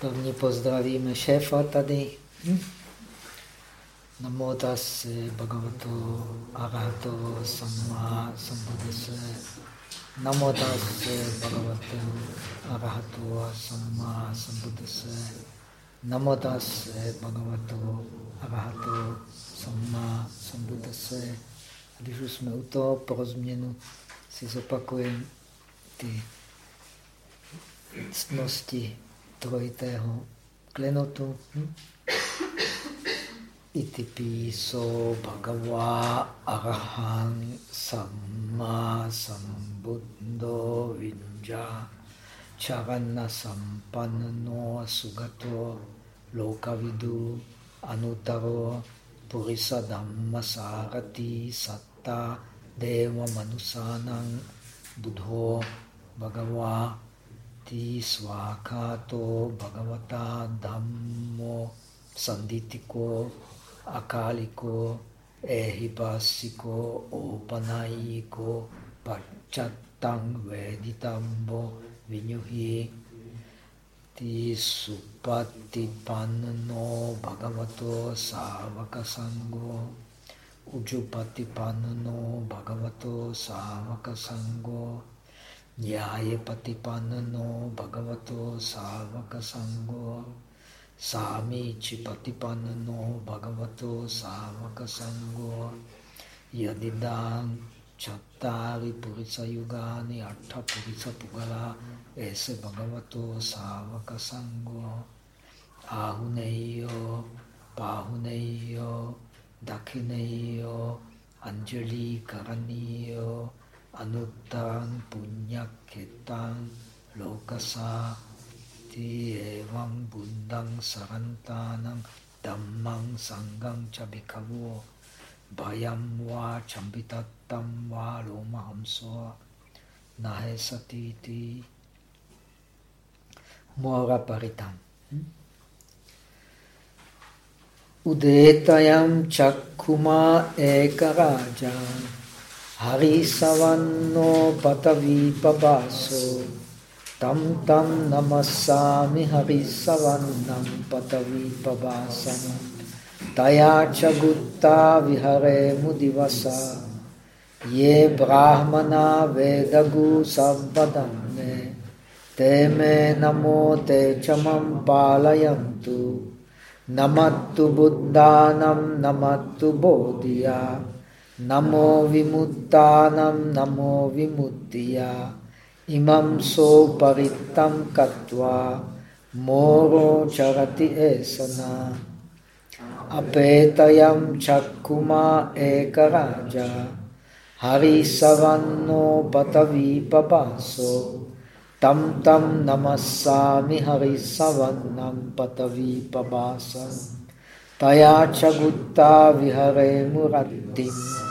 První pozdravíme šéfa tady. Hm? Namo tase bhagavato arahato samma sambuddhase. Namo tase bhagavato arahato samma sambuddhase. Namo tase bhagavato arahato samma sambuddhase. Když už jsme u toho, pro změnu si zopakujeme ty ctnosti trojitého klenotu. Hm? Itipiso bhagava arahang samma sambuddho vinja charana sampanno sugato lokavidu anutaro purisa dhamma sarati satta deva manusanang buddho bhagava ti svakato bhagavata dhammo sanditiko akaliko ehipasiko opanayiko pachattang veditambo vinyuhi ti supatipanno bhagavato savakasango ujupatipanno bhagavato savakasango Nyaya patipanano bhagavato savaka sangho Sami chipatipanano bhagavato savaka sangho Yadidang chattari purisa yugani atta purisa pugala Ese bhagavato savaka sangho Ahuneyo, Pahuneyo, Dakhineyo, Anuttang punyaketang lokasa evam buddhang sarantanang dhammang sangang chabikavo bayam va chambitattam va lomahamso nahe satiti mora paritam hmm? udetayam chakkuma ekaraja Hari savanno patavi pabaso tam tam namasami hari savannam patavi pabasam taya chagutta vihare mudivasa ye brahmana vedagu sabbadamme te me namo te chamam palayantu namattu buddhanam namattu bodhiya Namo vimuttanam namo vimuttiya imam so parittam katva moro charati esana apetayam chakkuma ekaraja harisavanno patavi papaso tam tam namassami harisavannam patavi papasam taya chagutta vihare murattim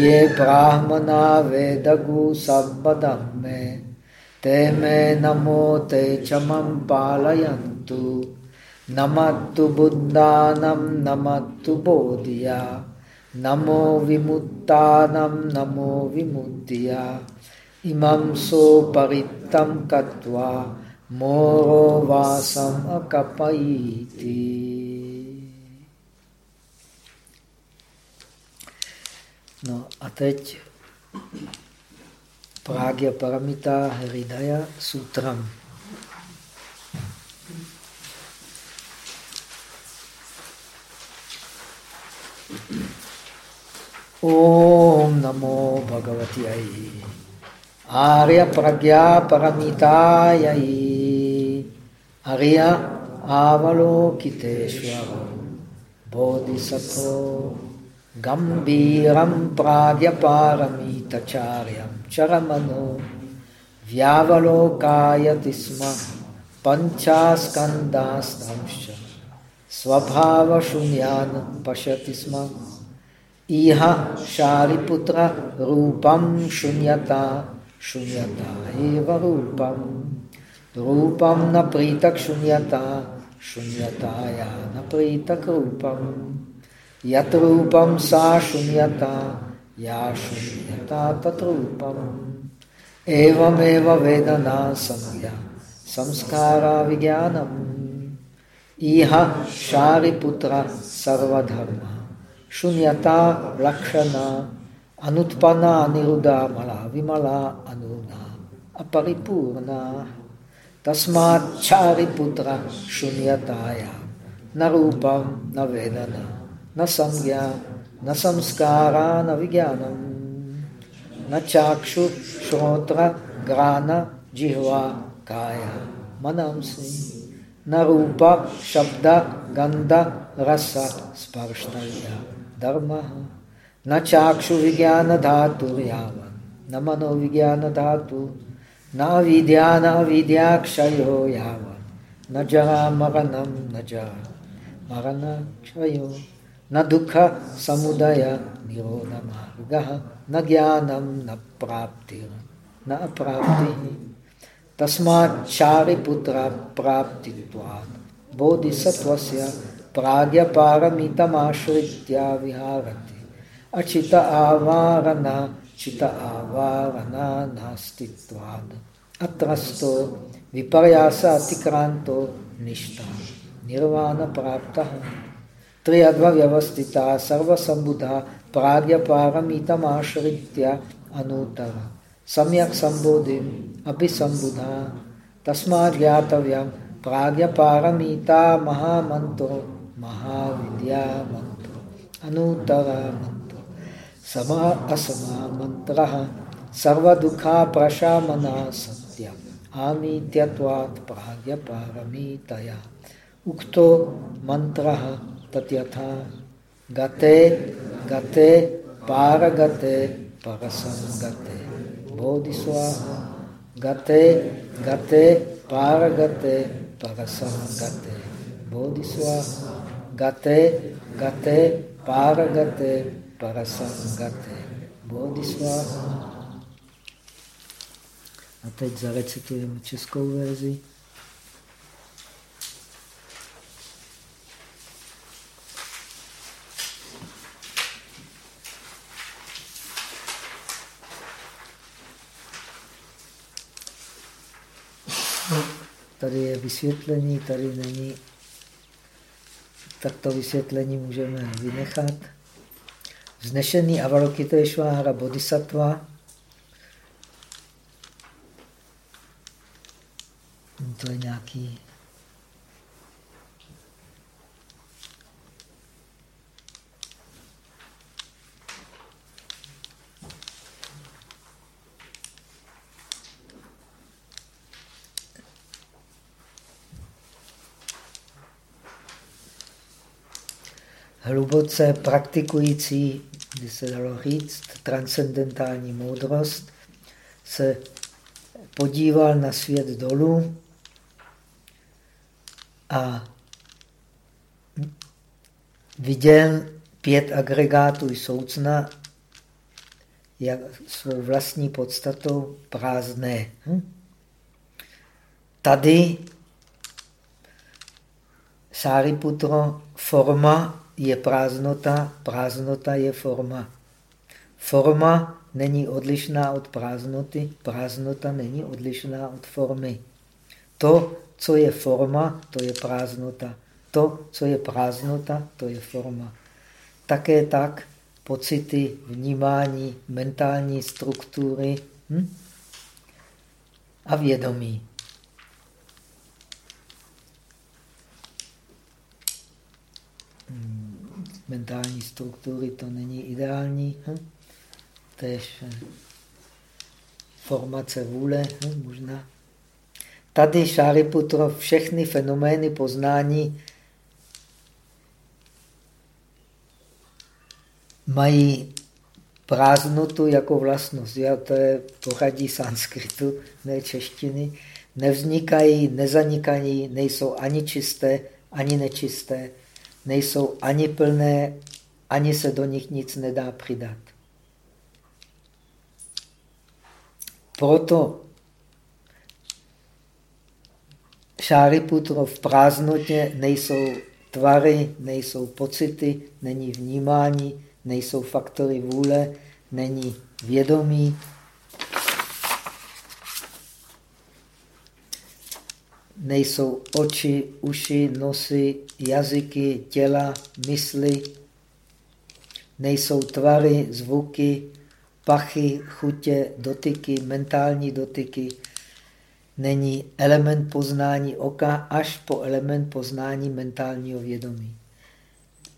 ये ब्राह्मणा वेदगु सम्पदम्मे ते मे नमो ते च मं पालयन्तु नमत्तु बुद्धानं नमत्तु बोधिया नमो विमुक्तानं नमो विमुक्तिया इमं सोपरित्तं कत्वा मोरो वासम् अकपयीति No a teď Pragya Paramita Hridaya Sutram. Om Namo Bhagavati Ai Arya Pragya Paramitayai Arya Avalokiteshvara. Bodhisattva गम्भीरं प्राज्ञपारमितचार्यं चरमनो व्यावलोकायति स्म स्वभाव शून्यान पश्यति स्म। इह शारिपुत्ररूपं शून्यता शून्यता एव रूपं रूपम न प्रीतक शून्यता, शून्यताया न प्रीतक रूपम। Yatrupam sa shunyata ya shunyata tatrupam evam eva vedana samya samskára vigyánam. Iha Shariputra Sarvadharma Shunyata Lakshana Anutpana Niruddha Mala Vimala Anuna Aparipurna Tasmat Chariputra Shunyataya Narupam Navedana न संज्ञा, न संस्कारा, न विज्ञान न चाक्षु, श्रोत्र ग्रान जिह्वा, काय, मनंसि। न रूप, शब्द गंध रस, स्पर्श धर्म। न चाक्षु, विज्ञान, धातु यावन न मनोविज्ञान धातु। न विद्या न विद्या क्षयो यावन न जरा मरणम न जरा, मरण, क्षयो। na dukkha samudaya nirodha margaha na jnanam na praptir na apraptihi tasmat chari putra praptitvat bodhisattvasya pragya paramitam ashritya viharati. Achita avarana chita avarana nastitvad atrasto viparyasa atikranto nishta nirvana praptaha त्रयद्वव्यवस्थिता सर्वसम्बुधा, प्राग्यपारमितमाश्रित्य अनूतर सम्यक् सम्बोधिम् अपि महामंत्रो महाविद्या मंत्रो प्राग्यपारमिता मंत्रो महाविद्यामन्त्रो, अनूतरमन्त्रो। समः असमः मन्त्रः सर्वदुःखाप्रशामना सत्यम्। आमीत्यत्वात् प्राग्यपारमितया। उक्तो मन्त्रः तथ्यथा गते गते पार गते बोधिस्वाहा। गते बोधि स्वाहा गते गते पार गते बोधिस्वाहा। गते बोधि स्वाहा गते गते पार गते परसन पारगते, परसंगते। बोधिस्वाहा। A teď zarecitujeme českou verzi. Tady je vysvětlení, tady není, tak to vysvětlení můžeme vynechat. Vznešený Avalokiteshvara Bodhisattva to je nějaký hluboce praktikující, by se dalo říct, transcendentální moudrost, se podíval na svět dolů a viděl pět agregátů soucna jak svou vlastní podstatou prázdné. Hm? Tady Sáriputro forma je prázdnota, prázdnota je forma. Forma není odlišná od prázdnoty, prázdnota není odlišná od formy. To, co je forma, to je prázdnota. To, co je prázdnota, to je forma. Také tak pocity, vnímání, mentální struktury hm? a vědomí. Mentální struktury, to není ideální. Hm? Tež eh, formace vůle, hm? možná. Tady Šáriputra všechny fenomény poznání mají prázdnotu jako vlastnost. Já to je poradí sanskritu, ne češtiny. Nevznikají, nezanikají, nejsou ani čisté, ani nečisté nejsou ani plné, ani se do nich nic nedá přidat. Proto Šáriputro v prázdnotě nejsou tvary, nejsou pocity, není vnímání, nejsou faktory vůle, není vědomí. Nejsou oči, uši, nosy, jazyky, těla, mysli, nejsou tvary, zvuky, pachy, chutě, dotyky, mentální dotyky, není element poznání oka až po element poznání mentálního vědomí.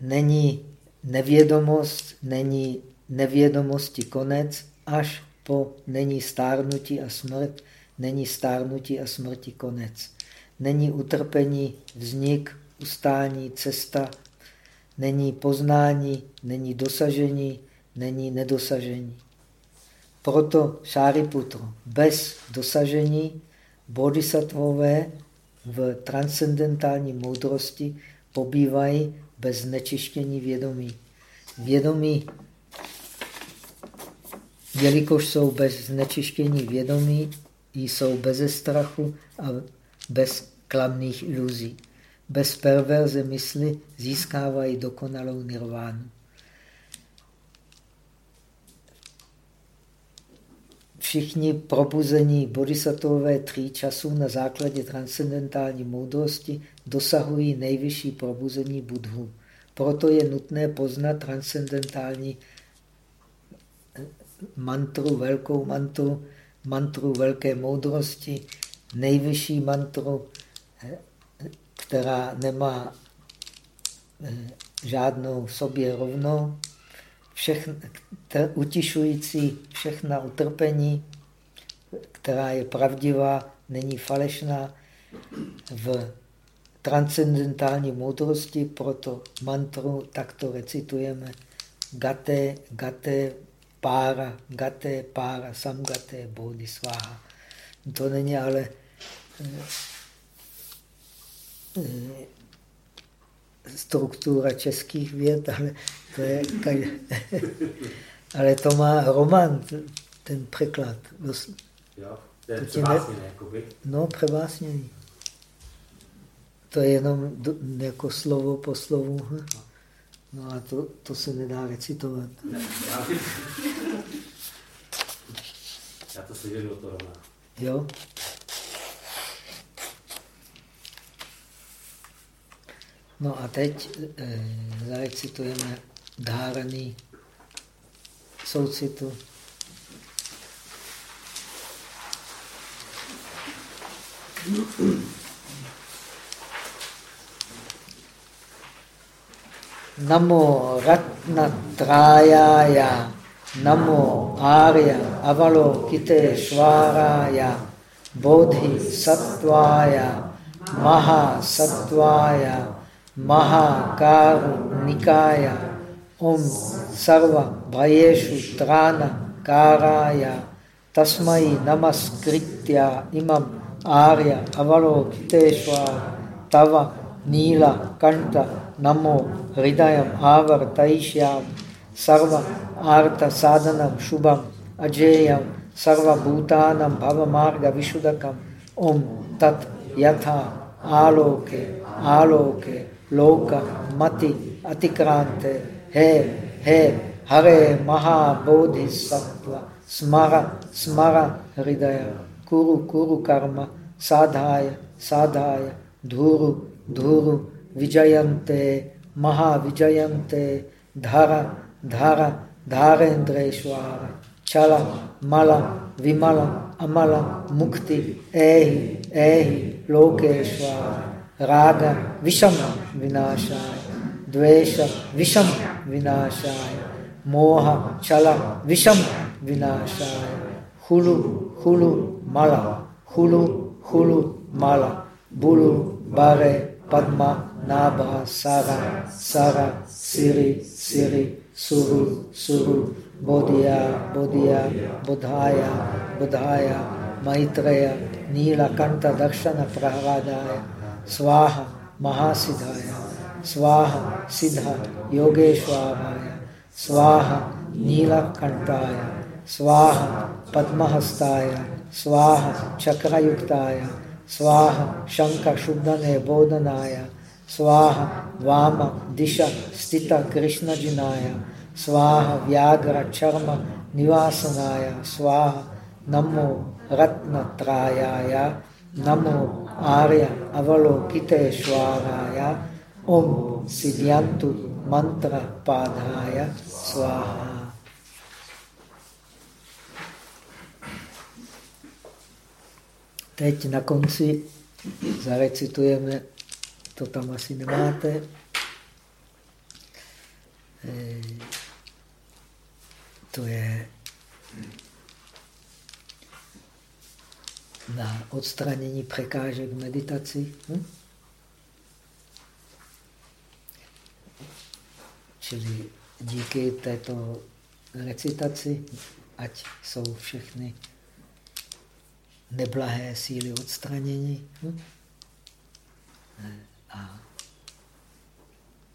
Není nevědomost, není nevědomosti konec, až po není stárnutí a smrt, není stárnutí a smrti konec. Není utrpení, vznik, ustání, cesta, není poznání, není dosažení, není nedosažení. Proto Šáriputro, bez dosažení bodhisattvové v transcendentální moudrosti pobývají bez znečištění vědomí. Vědomí, jelikož jsou bez znečištění vědomí, jsou bez strachu a bez klamných iluzí. Bez perverze mysli získávají dokonalou nirvánu. Všichni probuzení bodhisattvové tří časů na základě transcendentální moudrosti dosahují nejvyšší probuzení budhu. Proto je nutné poznat transcendentální mantru, velkou mantru, mantru velké moudrosti, nejvyšší mantru, která nemá eh, žádnou sobě rovnou, utišující všechna utrpení, která je pravdivá, není falešná, v transcendentální moudrosti, proto mantru takto recitujeme Gate, Gate, Pára, Gate, Pára, Samgate, Bodhisvaha. To není ale eh, eh, struktura českých věd, ale to je, ale to má román, ten překlad. Jo, to je převásněný, jakoby. No, převásněný. To je jenom jako slovo po slovu. No a to, to se nedá recitovat. Ne, já, já to si do toho. Jo? No a teď e, zarecitujeme dháraný soucitu. Namo Ratnatrayaya, Namo Arya Avalokite Shvaraya, Bodhi Sattvaya, Maha Sattvaya, महाकारुणिकाय ॐ सर्वभयेषु त्राणकाराय तस्मै नमस्कृत्य आर्य अवलोकितेश्वर तव नील कंठ नमो हृदय आवर्तयिष्यामि सर्व शुभम अजेय अजेयं सर्वभूतानां भवमार्गविशुदकम् ॐ तत् यथा आलोके आलोके लौका मति अतिक्रांत हे हे। हरे महाबोधि सत्व, स्मर स्मर हृदय। कुरु कुरु कर्म, साधाय साधाय। धूरु धूरु, विजयन्ते, महाविजयन्ते। धर धर, धारेन्द्रेश्वर। चल मल विमल अमल मुक्ति ऐहि ऐहि लोकेश्वर। राग विषम विनाशाय, द्वेष विषम विनाशाय, मोह छल विषम विनाशाय, हुलु हुलु माला, हुलु हुलु माला, बुलु बारे पद्मा नाभा सारा सारा, सिरी सिरी सुरु सुरु बोधिया बोधिया, बुधाया बुधाया, मैत्रेय नीलकंठ दक्षिण प्रहलादाय स्वाहा महासिद्धाय। स्वाहा सिद्धा योगेश्वराय। स्वाहा नीलकंठाय स्वाहा पद्महस्ताय। स्वाहा चक्रयुक्ताय। स्वाहा शंख शुद्धने बोधनाय स्वाहा वाम दिश स्थित कृष्णजिनाय स्वाहा व्याघ्र चर्म निवासनाय। स्वाहा नमो रत्नत्रायाय। नमो Arya Avalokiteshwaraya Om Siddhyantu Mantra Padhaya Swaha. Teď na konci zarecitujeme, to tam asi nemáte, eh, to je na odstranění překážek v meditaci. Hm? Čili díky této recitaci, ať jsou všechny neblahé síly odstranění. Hm? A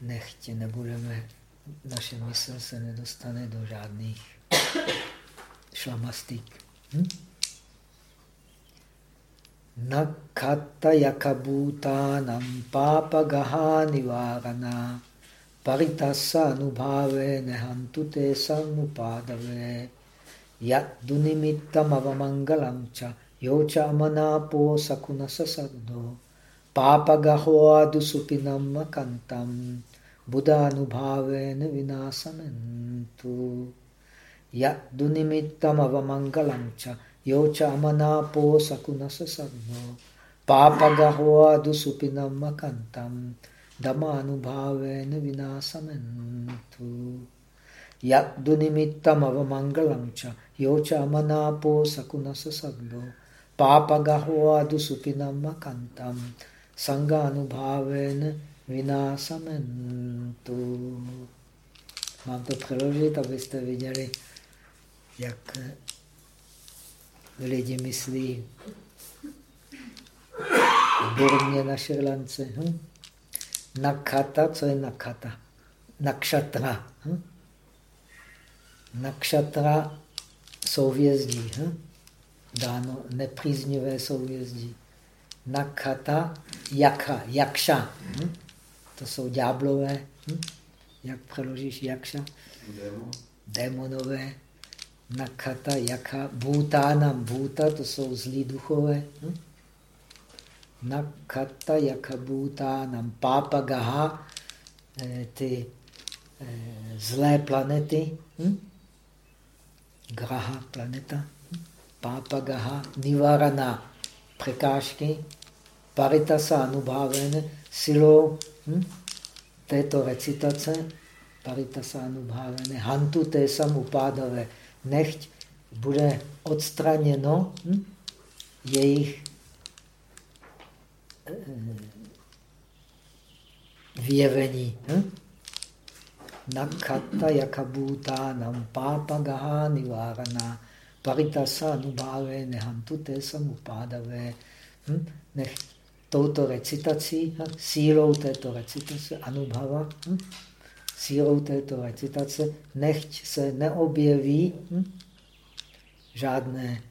nechtě nebudeme, naše mysl se nedostane do žádných šlamastík. Hm? Nakata yakabhutanam papagaha nivarana paritasa anubhave nehantu te samupadave yat dunimittam avamangalam cha yocha amanapo sakunasa saddo papagaho adusupinam makantam buddhanubhavena vinasamentu. Yat dunimittam avamangalam cha yocha amanapo sakunasa sadno papagahoa dusupinam makantam dhamanubhavena vinasamentu yaddu nimittam avamangalam cha yocha amanapo sakunasa sadno papagahoa dusupinam makantam sanganubhavena vinasamentu Mám to přeložit, abyste viděli, jak lidi myslí v Burmě na Šrlance. Hm? Nakata, co je nakata? Nakšatra. Hm? Nakšatra souvězdí. Hm? Dáno nepříznivé souvězdí. Nakata, jaka, jakša. Hm? To jsou ďáblové. Hm? Jak přeložíš jakša? Démonové. Nakata, jaka, bhutánam, bhuta, to jsou zlí duchové. Hm? Nakata, jaka, bhutánam, papagaha, eh, ty eh, zlé planety, hm? graha, planeta, hm? papagaha, nivarana, překážky, paritasa anubhaven, silou hm? této recitace, paritasa anubhaven, hantu te sam upádave, nechť bude odstraněno hm, jejich eh, vyjevení. Hm? Nakata yakabhuta nam papagaha nivárana paritasa nubhave nehantu te samupádave. Hm? Nech touto recitací, hm? sílou této recitace anubhava, hm? Sílou této recitace, nechť se neobjeví hm, žádné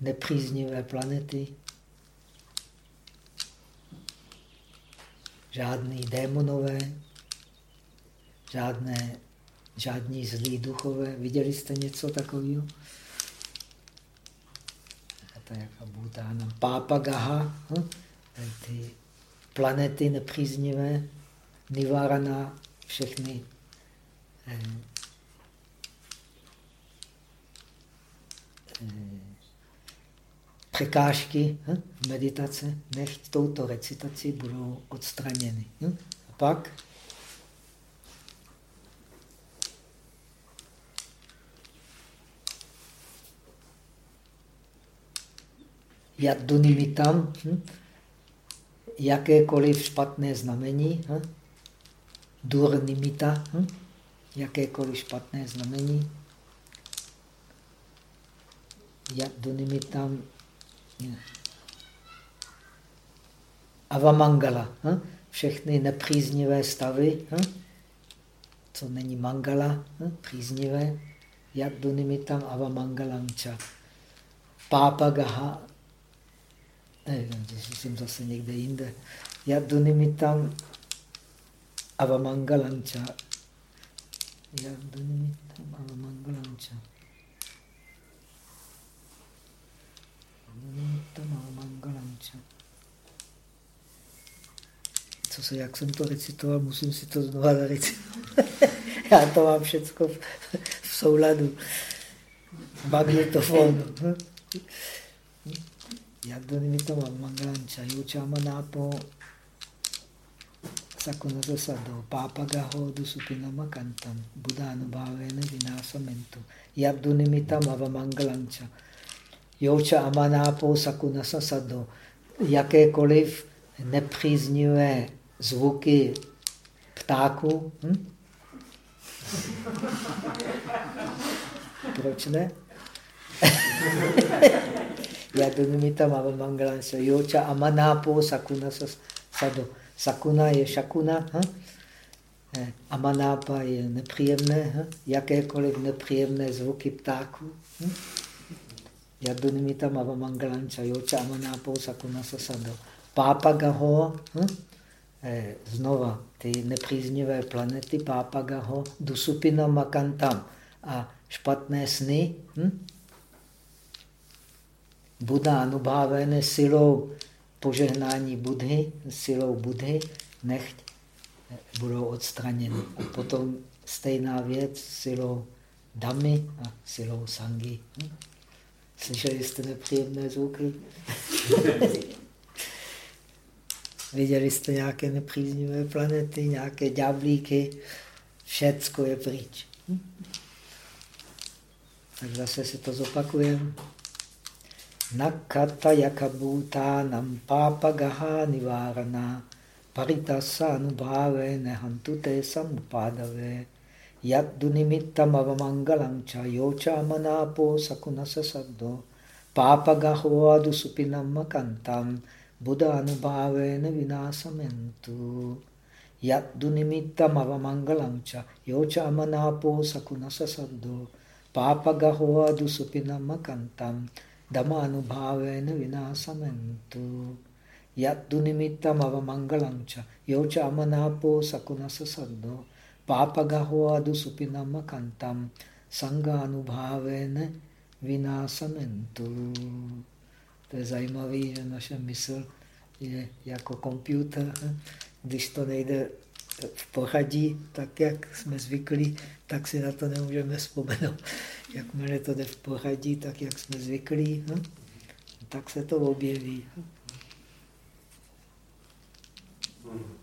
nepříznivé planety, žádný démonové, žádné, žádní zlí duchové. Viděli jste něco takového? To je jako Bhutána. Pápagaha, hm? ty planety nepříznivé, Nivarana, všechny eh, eh, překážky hm, v meditace, nechť touto recitací budou odstraněny. Hm? A pak jadunimitam, hm? jakékoliv špatné znamení, hm? Durnimita, hm? jakékoliv špatné znamení. Dunimitam avamangala, hm? všechny nepříznivé stavy, hm? co není mangala, hm? příznivé, jak dunimitam avamangalamča. Pápagaha, nevím, jsem zase někde jinde, jak dunimitam avamangalancha. Yadunimittam avamangalancha. Avanimittam avamangalancha. co se, jak jsem to recitoval, musím si to znova recitovat. Já to mám všecko v, v souladu. Magnetofon. Yadunimitam mangalancha yuchamanapo sakunasa sado papagaho dusupinamakantam buddhanubhavena vinasamentu yadunimitam avamangalancha Jouča amanápo sakunasa sado. Jakékoliv nepříznivé zvuky ptáků. Hm? Proč ne? Yadunimitam avamangalansa. Yocha amanapo sakuna sado. Sakuna je šakuna. Hm? Amanápa je nepříjemné. Hm? Jakékoliv nepříjemné zvuky ptáků. Hm? Yadunimitam avamangalansa. Yocha amanapo sakuna sado. Pápagaho, hm? znova ty nepříznivé planety, Pápagaho, Dusupina Makantam a špatné sny, hm? Buddha anubhávené silou požehnání Budhy, silou Budhy, nechť budou odstraněny. A potom stejná věc silou Damy a silou Sangi. Hm? Slyšeli jste nepříjemné zvuky? Viděli jste nějaké nepříznivé planety, nějaké ďáblíky? Všecko je pryč. Hm? Tak zase si to zopakujeme. Nakata yakabhutanam papagaha nivarana paritasa anubhave nehantute samupadave yaddunimittam avamangalam cha yocha manapo sakunasa saddo papagaho adu supinam makantam buddha anubhave ne vinasamentu yaddunimittam avamangalam cha yocha manapo sakunasa saddo papagaho adu supinam makantam Dhammanubhavena vinasamantu. Yaddu nimittam avamangalancha. Yocha amanapo sakunasa saddo. Papagaho adu supinama kantam. Sanga anubhavena vinasamentu. To je zajímavé, že naše mysl je jako počítač. Když to nejde v pořadí, tak jak jsme zvyklí, tak si na to nemůžeme vzpomenout. Jakmile to jde v pořadí, tak jak jsme zvyklí, hm? tak se to objeví. Hm?